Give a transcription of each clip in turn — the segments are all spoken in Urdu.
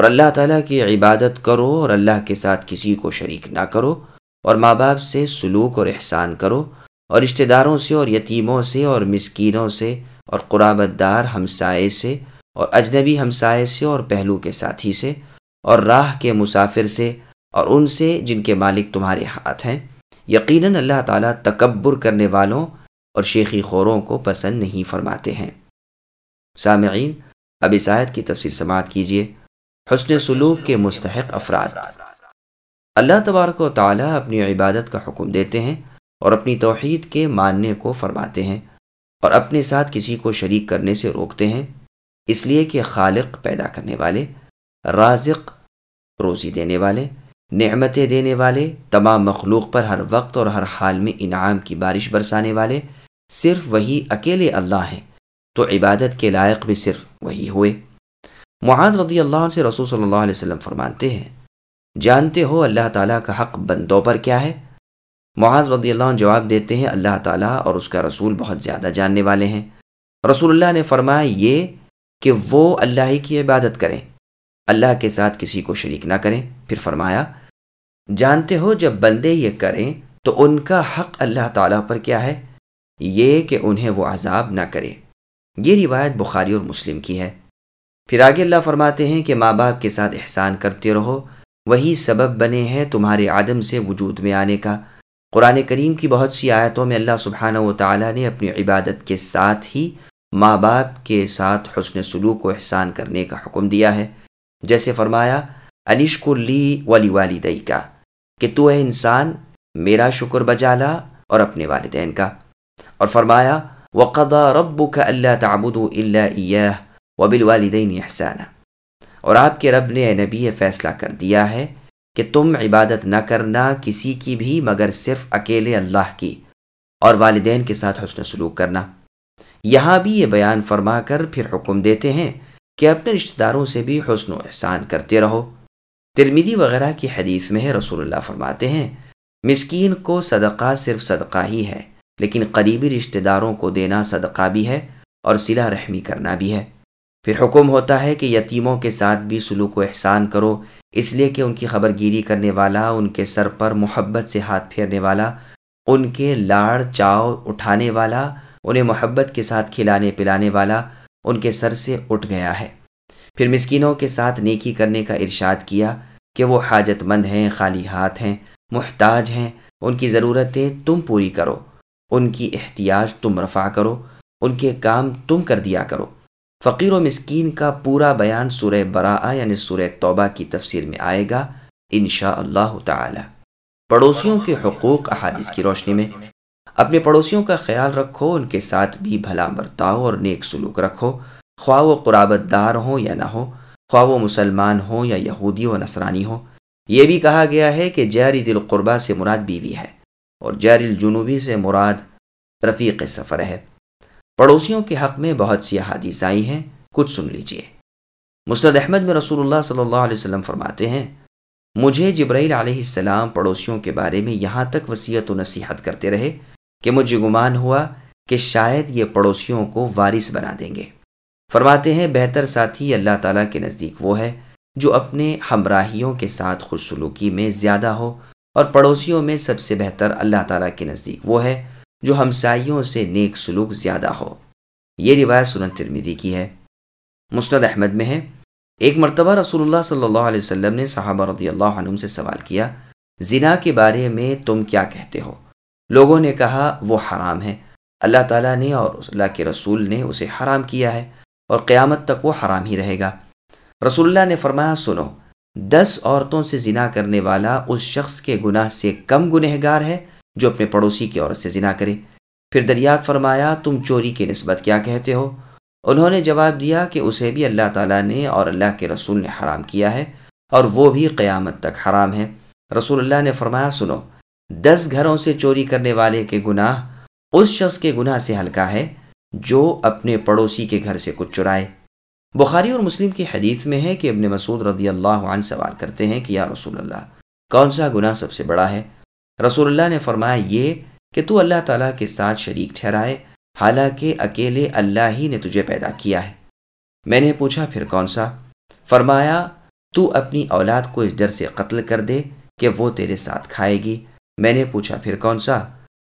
اور اللہ تعالیٰ کی عبادت کرو اور اللہ کے ساتھ کسی کو شریک نہ کرو اور ماں باپ سے سلوک اور احسان کرو اور رشتہ داروں سے اور یتیموں سے اور مسکینوں سے اور قرابت دار ہمسائے سے اور اجنبی ہمسائے سے اور پہلو کے ساتھی سے اور راہ کے مسافر سے اور ان سے جن کے مالک تمہارے ہاتھ ہیں۔ یقیناً اللہ تعالیٰ تکبر کرنے والوں اور شیخی خوروں کو پسند نہیں فرماتے ہیں۔ سامعین، اب عیسائیت کی تفصیل سماعت کیجیے حسن سلوک کے مستحق افراد۔ اللہ تبارک و تعالیٰ اپنی عبادت کا حکم دیتے ہیں اور اپنی توحید کے ماننے کو فرماتے ہیں اور اپنے ساتھ کسی کو شریک کرنے سے روکتے ہیں، اس لیے کہ خالق پیدا کرنے والے، رازق روزی دینے والے، نعمتیں دینے والے، تمام مخلوق پر ہر وقت اور ہر حال میں انعام کی بارش برسانے والے صرف وہی اکیلے اللہ ہیں، تو عبادت کے لائق بھی صرف وہی ہوئے۔ معاذ رضی اللہ عنہ سے رسول صلی اللہ علیہ وسلم فرمانتے ہیں، جانتے ہو اللہ تعالیٰ کا حق بندوں پر کیا ہے؟ معاذ رضی اللہ عنہ جواب دیتے ہیں، اللہ تعالیٰ اور اس کا رسول بہت زیادہ جاننے والے ہیں۔ رسول اللہ نے فرمایا یہ کہ وہ اللہ ہی کی عبادت کریں، اللہ کے ساتھ کسی کو شریک نہ کریں۔ پھر فرمایا، جانتے ہو جب بندے یہ کریں تو ان کا حق اللہ تعالیٰ پر کیا ہے؟ یہ کہ انہیں وہ عذاب نہ کرے یہ روایت بخاری اور مسلم کی ہے۔ پھر آگے اللہ فرماتے ہیں کہ ماں باپ کے ساتھ احسان کرتے رہو۔ وہی سبب بنے ہیں تمہارے عدم سے وجود میں آنے کا۔ قرآن کریم کی بہت سی آیتوں میں اللہ سبحانہ و تعالیٰ نے اپنی عبادت کے ساتھ ہی ماں باپ کے ساتھ حسن سلوک و احسان کرنے کا حکم دیا ہے۔ جیسے فرمایا انشک لی ولی والدئی کا کہ تو اے انسان، میرا شکر بجا لا اور اپنے والدین کا۔ اور فرمایا وقضا رب کا اللہ تعبد اللہ وبل والدین احسانہ اور آپ کے رب نے اے نبی یہ فیصلہ کر دیا ہے کہ تم عبادت نہ کرنا کسی کی بھی مگر صرف اکیلے اللہ کی اور والدین کے ساتھ حسن سلوک کرنا۔ یہاں بھی یہ بیان فرما کر پھر حکم دیتے ہیں کہ اپنے رشتہ داروں سے بھی حسن و احسان کرتے رہو۔ ترمیدی وغیرہ کی حدیث میں ہے، رسول اللہ فرماتے ہیں، مسکین کو صدقہ صرف صدقہ ہی ہے، لیکن قریبی رشتہ داروں کو دینا صدقہ بھی ہے اور صلہ رحمی کرنا بھی ہے۔ پھر حکم ہوتا ہے کہ یتیموں کے ساتھ بھی سلوک و احسان کرو، اس لیے کہ ان کی خبر گیری کرنے والا، ان کے سر پر محبت سے ہاتھ پھیرنے والا، ان کے لاڑ چاؤ اٹھانے والا، انہیں محبت کے ساتھ کھلانے پلانے والا، ان کے سر سے اٹھ گیا ہے۔ پھر مسکینوں کے ساتھ نیکی کرنے کا ارشاد کیا کہ وہ حاجت مند ہیں، خالی ہاتھ ہیں، محتاج ہیں، ان کی ضرورتیں تم پوری کرو، ان کی احتیاج تم رفع کرو، ان کے کام تم کر دیا کرو۔ فقیر و مسکین کا پورا بیان سورہ برا یعنی سورہ توبہ کی تفسیر میں آئے گا انشاء اللہ تعالی۔ پڑوسیوں کے حقوق احادیث کی روشنی میں اپنے پڑوسیوں کا خیال رکھو، ان کے ساتھ بھی بھلا برتاؤ اور نیک سلوک رکھو۔ خواہ و قرابت دار ہوں یا نہ ہو خواہ و مسلمان ہوں یا یہودی و نصرانی ہو یہ بھی کہا گیا ہے کہ جاری دل قربہ سے مراد بیوی ہے اور جاری الجنوبی سے مراد رفیق سفر ہے۔ پڑوسیوں کے حق میں بہت سی احادیث آئی ہیں، کچھ سن لیجیے۔ مسند احمد میں رسول اللہ صلی اللہ علیہ وسلم فرماتے ہیں، مجھے جبرائیل علیہ السلام پڑوسیوں کے بارے میں یہاں تک وصیت و نصیحت کرتے رہے کہ مجھے گمان ہوا کہ شاید یہ پڑوسیوں کو وارث بنا دیں گے۔ فرماتے ہیں، بہتر ساتھی اللہ تعالیٰ کے نزدیک وہ ہے جو اپنے ہمراہیوں کے ساتھ خوش سلوکی میں زیادہ ہو اور پڑوسیوں میں سب سے بہتر اللہ تعالیٰ کے نزدیک وہ ہے جو ہمسائیوں سے نیک سلوک زیادہ ہو۔ یہ روایت سنت ترمیدی کی ہے۔ مسند احمد میں ہے۔ ایک مرتبہ رسول اللہ صلی اللہ علیہ وسلم نے صحابہ رضی اللہ عنہ سے سوال کیا، زنا کے بارے میں تم کیا کہتے ہو؟ لوگوں نے کہا، وہ حرام ہے۔ اللہ تعالیٰ نے اور اللہ کے رسول نے اسے حرام کیا ہے اور قیامت تک وہ حرام ہی رہے گا۔ رسول اللہ نے فرمایا، سنو، دس عورتوں سے زنا کرنے والا اس شخص کے گناہ سے کم گنہگار ہے جو اپنے پڑوسی کی عورت سے زنا کرے۔ پھر دریات فرمایا، تم چوری کی نسبت کیا کہتے ہو؟ انہوں نے جواب دیا کہ اسے بھی اللہ تعالیٰ نے اور اللہ کے رسول نے حرام کیا ہے اور وہ بھی قیامت تک حرام ہے۔ رسول اللہ نے فرمایا، سنو، دس گھروں سے چوری کرنے والے کے گناہ اس شخص کے گناہ سے ہلکا ہے جو اپنے پڑوسی کے گھر سے کچھ چرائے۔ بخاری اور مسلم کی حدیث میں ہے کہ ابن مسعود رضی اللہ عنہ سوال کرتے ہیں کہ، یا رسول اللہ، کون سا گناہ سب سے بڑا ہے؟ رسول اللہ نے فرمایا، یہ کہ تو اللہ تعالیٰ کے ساتھ شریک ٹھہرائے، حالانکہ اکیلے اللہ ہی نے تجھے پیدا کیا ہے۔ میں نے پوچھا، پھر کون سا؟ فرمایا، تو اپنی اولاد کو اس ڈر سے قتل کر دے کہ وہ تیرے ساتھ کھائے گی۔ میں نے پوچھا، پھر کون سا؟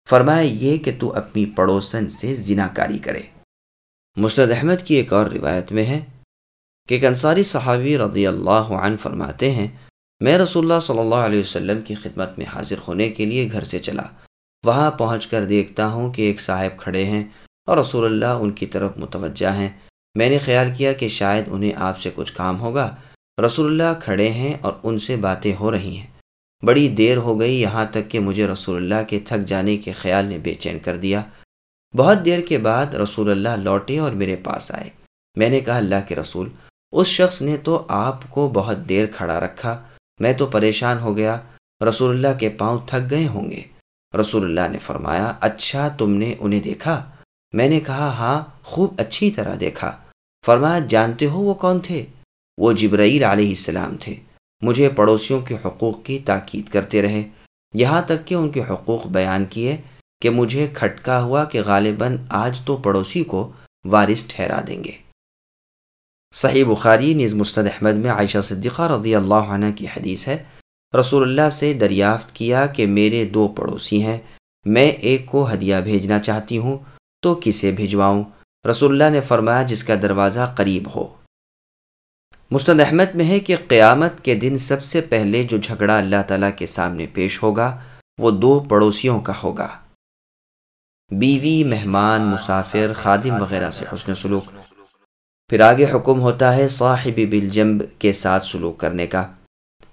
فرمایا، یہ کہ تو اپنی پڑوسن سے زنا کاری کرے۔ مشرد احمد کی ایک اور روایت میں ہے کہ کنصاری صحابی رضی اللہ عنہ فرماتے ہیں میں رسول اللہ صلی اللہ علیہ وسلم کی خدمت میں حاضر ہونے کے لیے گھر سے چلا۔ وہاں پہنچ کر دیکھتا ہوں کہ ایک صاحب کھڑے ہیں اور رسول اللہ ان کی طرف متوجہ ہیں۔ میں نے خیال کیا کہ شاید انہیں آپ سے کچھ کام ہوگا۔ رسول اللہ کھڑے ہیں اور ان سے باتیں ہو رہی ہیں۔ بڑی دیر ہو گئی یہاں تک کہ مجھے رسول اللہ کے تھک جانے کے خیال نے بے چین کر دیا۔ بہت دیر کے بعد رسول اللہ لوٹے اور میرے پاس آئے۔ میں نے کہا، اللہ کے رسول، اس شخص نے تو آپ کو بہت دیر کھڑا رکھا۔ میں تو پریشان ہو گیا۔ رسول اللہ کے پاؤں تھک گئے ہوں گے۔ رسول اللہ نے فرمایا اچھا تم نے انہیں دیکھا؟ میں نے کہا ہاں خوب اچھی طرح دیکھا۔ فرمایا، جانتے ہو وہ کون تھے؟ وہ جبرائیل علیہ السلام تھے۔ مجھے پڑوسیوں کے حقوق کی تاکید کرتے رہے۔ یہاں تک کہ ان کے حقوق بیان کیے کہ مجھے کھٹکا ہوا کہ غالباً آج تو پڑوسی کو وارث ٹھہرا دیں گے۔ صحیح بخاری نز مستد احمد میں عائشہ صدیقہ رضی اللہ عنہ کی حدیث ہے۔ رسول اللہ سے دریافت کیا کہ میرے دو پڑوسی ہیں، میں ایک کو ہدیہ بھیجنا چاہتی ہوں، تو کسے بھجواؤں رسول اللہ نے فرمایا جس کا دروازہ قریب ہو۔ مستد احمد میں ہے کہ قیامت کے دن سب سے پہلے جو جھگڑا اللہ تعالیٰ کے سامنے پیش ہوگا، وہ دو پڑوسیوں کا ہوگا۔ بیوی، مہمان، مسافر، خادم وغیرہ سے حسن سلوک۔ پھر آگے حکم ہوتا ہے صاحب بالجنب کے ساتھ سلوک کرنے کا۔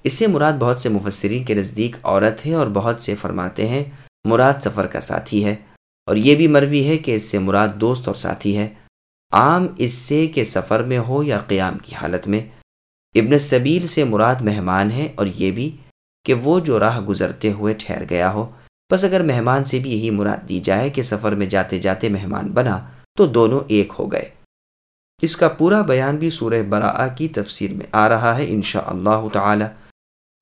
اس سے مراد بہت سے مفسرین کے نزدیک عورت ہے اور بہت سے فرماتے ہیں مراد سفر کا ساتھی ہے۔ اور یہ بھی مروی ہے کہ اس سے مراد دوست اور ساتھی ہے۔ عام اس سے کہ سفر میں ہو یا قیام کی حالت میں۔ ابن صبیل سے مراد مہمان ہے اور یہ بھی کہ وہ جو راہ گزرتے ہوئے ٹھہر گیا ہو۔ بس اگر مہمان سے بھی یہی مراد دی جائے کہ سفر میں جاتے جاتے مہمان بنا تو دونوں ایک ہو گئے۔ اس کا پورا بیان بھی سورہ براء کی تفسیر میں آ رہا ہے انشاء اللہ تعالی۔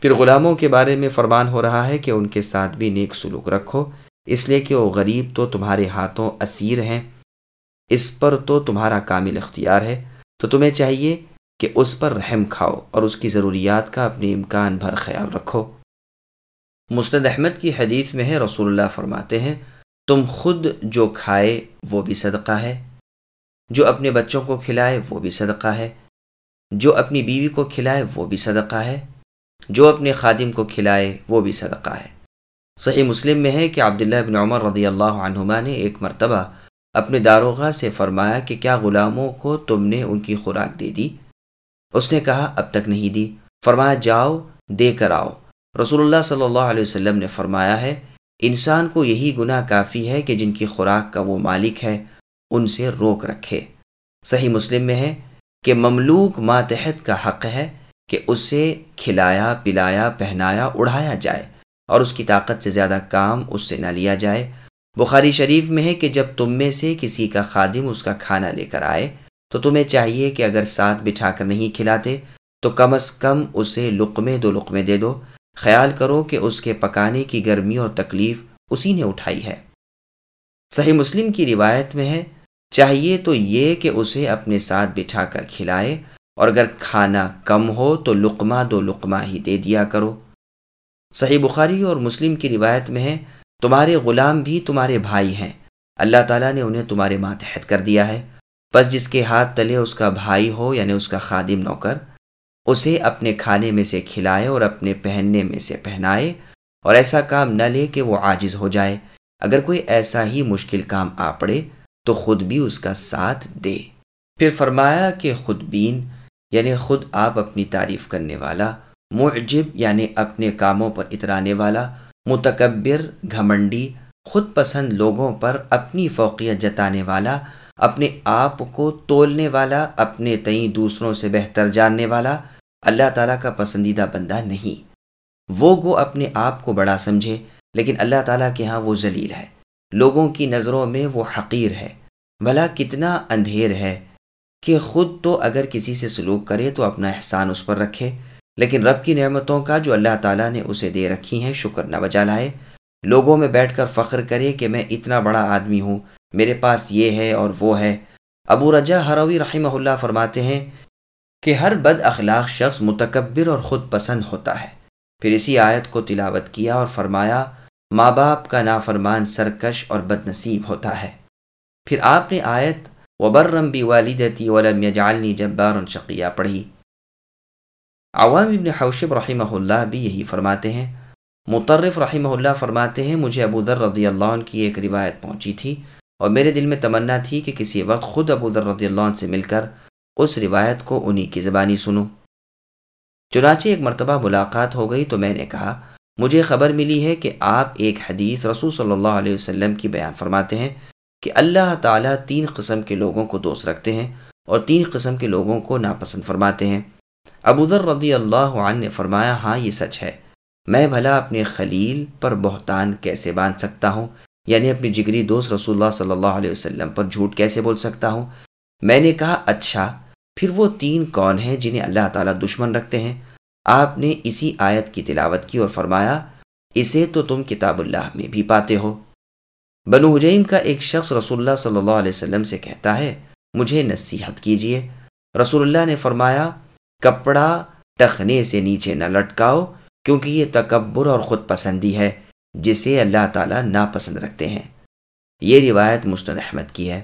پھر غلاموں کے بارے میں فرمان ہو رہا ہے کہ ان کے ساتھ بھی نیک سلوک رکھو، اس لیے کہ وہ غریب تو تمہارے ہاتھوں اسیر ہیں، اس پر تو تمہارا کامل اختیار ہے۔ تو تمہیں چاہیے کہ اس پر رحم کھاؤ اور اس کی ضروریات کا اپنے امکان بھر خیال رکھو۔ مستد احمد کی حدیث میں ہے، رسول اللہ فرماتے ہیں، تم خود جو کھائے وہ بھی صدقہ ہے۔ جو اپنے بچوں کو کھلائے وہ بھی صدقہ ہے۔ جو اپنی بیوی کو کھلائے وہ بھی صدقہ ہے۔ جو اپنے خادم کو کھلائے وہ بھی صدقہ ہے۔ صحیح مسلم میں ہے کہ عبداللہ بن عمر رضی اللہ عنہما نے ایک مرتبہ اپنے داروغہ سے فرمایا کہ کیا غلاموں کو تم نے ان کی خوراک دے دی؟ اس نے کہا، اب تک نہیں دی۔ فرمایا، جاؤ، دے کر آؤ۔ رسول اللہ صلی اللہ علیہ وسلم نے فرمایا ہے، انسان کو یہی گناہ کافی ہے کہ جن کی خوراک کا وہ مالک ہے۔ ان سے روک رکھے۔ صحیح مسلم میں ہے کہ مملوک ماتحت کا حق ہے کہ اسے کھلایا، پلایا، پہنایا اڑھایا جائے اور اس کی طاقت سے زیادہ کام اس سے نہ لیا جائے۔ بخاری شریف میں ہے کہ جب تم میں سے کسی کا خادم اس کا کھانا لے کر آئے تو تمہیں چاہیے کہ اگر ساتھ بٹھا کر نہیں کھلاتے تو کم از کم اسے لقمے دو لقمے دے دو۔ خیال کرو کہ اس کے پکانے کی گرمی اور تکلیف اسی نے اٹھائی ہے۔ صحیح مسلم کی روایت میں ہے چاہیے تو یہ کہ اسے اپنے ساتھ بٹھا کر کھلائے، اور اگر کھانا کم ہو تو لقمہ دو لقمہ ہی دے دیا کرو۔ صحیح بخاری اور مسلم کی روایت میں ہے، تمہارے غلام بھی تمہارے بھائی ہیں۔ اللہ تعالیٰ نے انہیں تمہارے ماتحت کر دیا ہے۔ بس جس کے ہاتھ تلے اس کا بھائی ہو یعنی اس کا خادم نوکر، اسے اپنے کھانے میں سے کھلائے اور اپنے پہننے میں سے پہنائے، اور ایسا کام نہ لے کہ وہ عاجز ہو جائے۔ اگر کوئی ایسا ہی مشکل کام آ پڑے تو خود بھی اس کا ساتھ دے۔ پھر فرمایا کہ خود بین یعنی خود آپ اپنی تعریف کرنے والا، معجب یعنی اپنے کاموں پر اترانے والا، متکبر، گھمنڈی، خود پسند لوگوں پر اپنی فوقیت جتانے والا، اپنے آپ کو تولنے والا، اپنے تئیں دوسروں سے بہتر جاننے والا، اللہ تعالیٰ کا پسندیدہ بندہ نہیں۔ وہ گو اپنے آپ کو بڑا سمجھے، لیکن اللہ تعالیٰ کے ہاں وہ ذلیل ہے۔ لوگوں کی نظروں میں وہ حقیر ہے۔ بھلا کتنا اندھیر ہے کہ خود تو اگر کسی سے سلوک کرے تو اپنا احسان اس پر رکھے۔ لیکن رب کی نعمتوں کا جو اللہ تعالیٰ نے اسے دے رکھی ہیں، شکر نہ بجا لائے۔ لوگوں میں بیٹھ کر فخر کرے کہ میں اتنا بڑا آدمی ہوں، میرے پاس یہ ہے اور وہ ہے۔ ابو رجا ہروی رحمہ اللہ فرماتے ہیں کہ ہر بد اخلاق شخص متکبر اور خود پسند ہوتا ہے۔ پھر اسی آیت کو تلاوت کیا اور فرمایا ماں باپ کا نافرمان سرکش اور بد نصیب ہوتا ہے۔ پھر آپ نے آیت وبرم بی والدتی ولم یجعلنی جبار شقیہ پڑھی۔ عوام ابن حوشب رحمہ اللہ بھی یہی فرماتے ہیں۔ مترف رحمہ اللہ فرماتے ہیں، مجھے ابو ذر رضی اللہ عنہ کی ایک روایت پہنچی تھی اور میرے دل میں تمنا تھی کہ کسی وقت خود ابو ذر رضی اللہ عنہ سے مل کر اس روایت کو انہی کی زبانی سنوں۔ چنانچہ ایک مرتبہ ملاقات ہو گئی تو میں نے کہا مجھے خبر ملی ہے کہ آپ ایک حدیث رسول صلی اللہ علیہ وسلم کی بیان فرماتے ہیں کہ اللہ تعالیٰ تین قسم کے لوگوں کو دوست رکھتے ہیں اور تین قسم کے لوگوں کو ناپسند فرماتے ہیں۔ ابو ذر رضی اللہ عنہ نے فرمایا ہاں یہ سچ ہے۔ میں بھلا اپنے خلیل پر بہتان کیسے باندھ سکتا ہوں؟ یعنی اپنی جگری دوست رسول اللہ صلی اللہ علیہ وسلم پر جھوٹ کیسے بول سکتا ہوں؟ میں نے کہا اچھا پھر وہ تین کون ہیں جنہیں اللہ تعالیٰ دشمن رکھتے ہیں؟ آپ نے اسی آیت کی تلاوت کی اور فرمایا، اسے تو تم کتاب اللہ میں بھی پاتے ہو۔ بنو حجیم کا ایک شخص رسول اللہ صلی اللہ علیہ وسلم سے کہتا ہے، مجھے نصیحت کیجیے رسول اللہ نے فرمایا، کپڑا ٹخنے سے نیچے نہ لٹکاؤ، کیونکہ یہ تکبر اور خود پسندی ہے، جسے اللہ تعالیٰ ناپسند رکھتے ہیں۔ یہ روایت مستد احمد کی ہے۔